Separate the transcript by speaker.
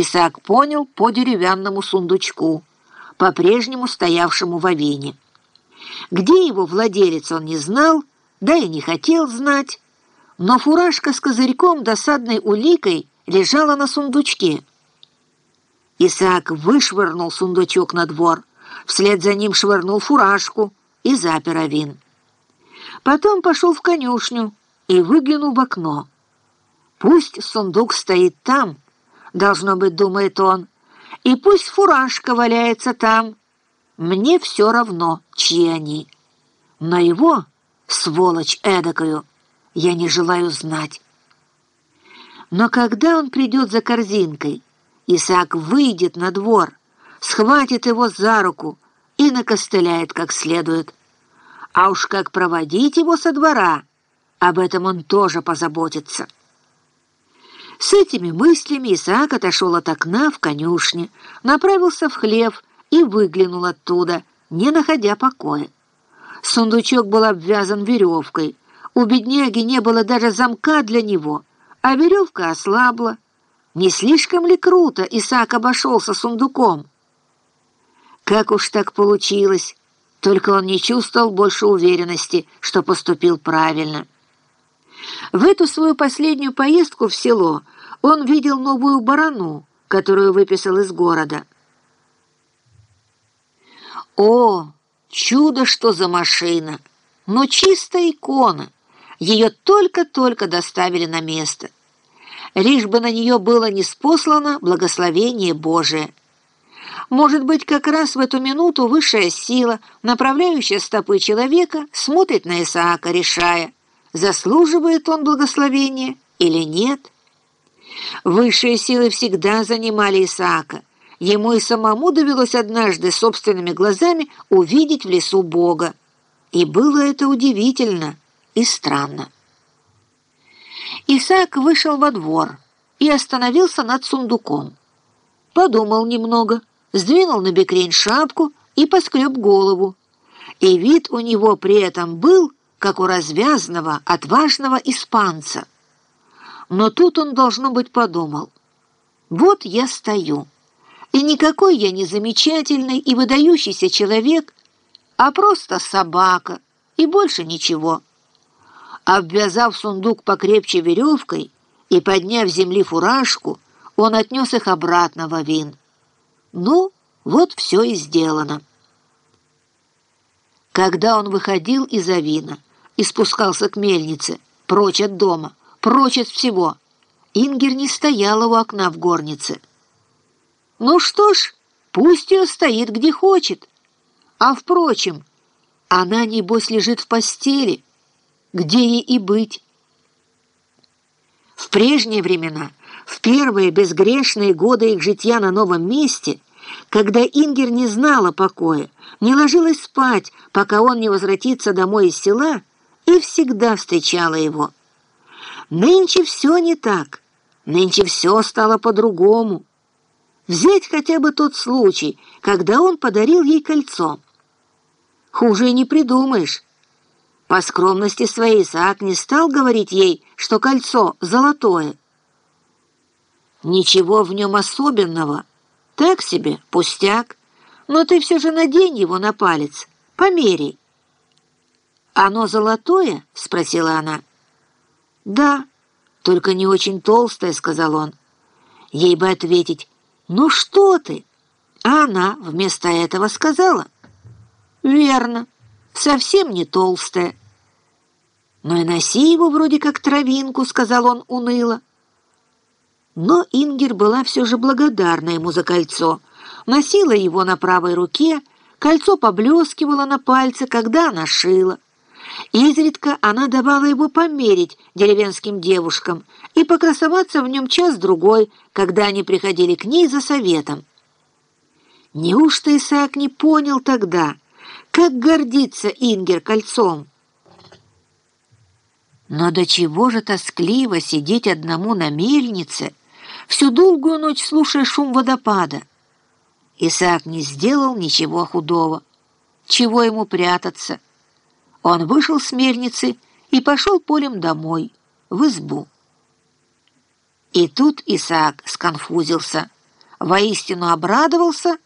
Speaker 1: Исаак понял по деревянному сундучку, по-прежнему стоявшему в авине. Где его владелец он не знал, да и не хотел знать, но фуражка с козырьком досадной уликой лежала на сундучке. Исаак вышвырнул сундучок на двор, вслед за ним швырнул фуражку и запер авин. Потом пошел в конюшню и выглянул в окно. Пусть сундук стоит там, должно быть, думает он, и пусть фуражка валяется там. Мне все равно, чьи они. Но его, сволочь эдакою, я не желаю знать. Но когда он придет за корзинкой, Исаак выйдет на двор, схватит его за руку и накостыляет как следует. А уж как проводить его со двора, об этом он тоже позаботится. С этими мыслями Исаак отошел от окна в конюшне, направился в хлев и выглянул оттуда, не находя покоя. Сундучок был обвязан веревкой. У бедняги не было даже замка для него, а веревка ослабла. Не слишком ли круто Исаак обошелся сундуком? Как уж так получилось, только он не чувствовал больше уверенности, что поступил правильно. В эту свою последнюю поездку в село он видел новую барану, которую выписал из города. О, чудо, что за машина! Но чистая икона! Ее только-только доставили на место. Лишь бы на нее было неспослано благословение Божие. Может быть, как раз в эту минуту высшая сила, направляющая стопы человека, смотрит на Исаака, решая – заслуживает он благословения или нет. Высшие силы всегда занимали Исаака. Ему и самому довелось однажды собственными глазами увидеть в лесу Бога. И было это удивительно и странно. Исаак вышел во двор и остановился над сундуком. Подумал немного, сдвинул на бекрень шапку и поскреб голову. И вид у него при этом был как у развязного, отважного испанца. Но тут он, должно быть, подумал. Вот я стою, и никакой я не замечательный и выдающийся человек, а просто собака, и больше ничего. Обвязав сундук покрепче веревкой и подняв земли фуражку, он отнес их обратно в авин. Ну, вот все и сделано. Когда он выходил из авина, и спускался к мельнице, прочь от дома, прочь от всего. Ингер не стояла у окна в горнице. Ну что ж, пусть ее стоит где хочет. А, впрочем, она, небось, лежит в постели, где ей и быть. В прежние времена, в первые безгрешные годы их житья на новом месте, когда Ингер не знала покоя, не ложилась спать, пока он не возвратится домой из села, и всегда встречала его. Нынче все не так, нынче все стало по-другому. Взять хотя бы тот случай, когда он подарил ей кольцо. Хуже и не придумаешь. По скромности своей Исаак не стал говорить ей, что кольцо золотое. Ничего в нем особенного. Так себе, пустяк. Но ты все же надень его на палец, померяй. «Оно золотое?» — спросила она. «Да, только не очень толстое», — сказал он. Ей бы ответить «Ну что ты?» А она вместо этого сказала «Верно, совсем не толстое». «Но и носи его вроде как травинку», — сказал он уныло. Но Ингер была все же благодарна ему за кольцо. Носила его на правой руке, кольцо поблескивало на пальце, когда она шила. Изредка она давала его померить деревенским девушкам и покрасоваться в нем час-другой, когда они приходили к ней за советом. Неужто Исаак не понял тогда, как гордится Ингер кольцом? Но до чего же тоскливо сидеть одному на мельнице, всю долгую ночь слушая шум водопада? Исаак не сделал ничего худого. Чего ему прятаться? Он вышел с мельницы и пошел полем домой, в избу. И тут Исаак сконфузился. воистину обрадовался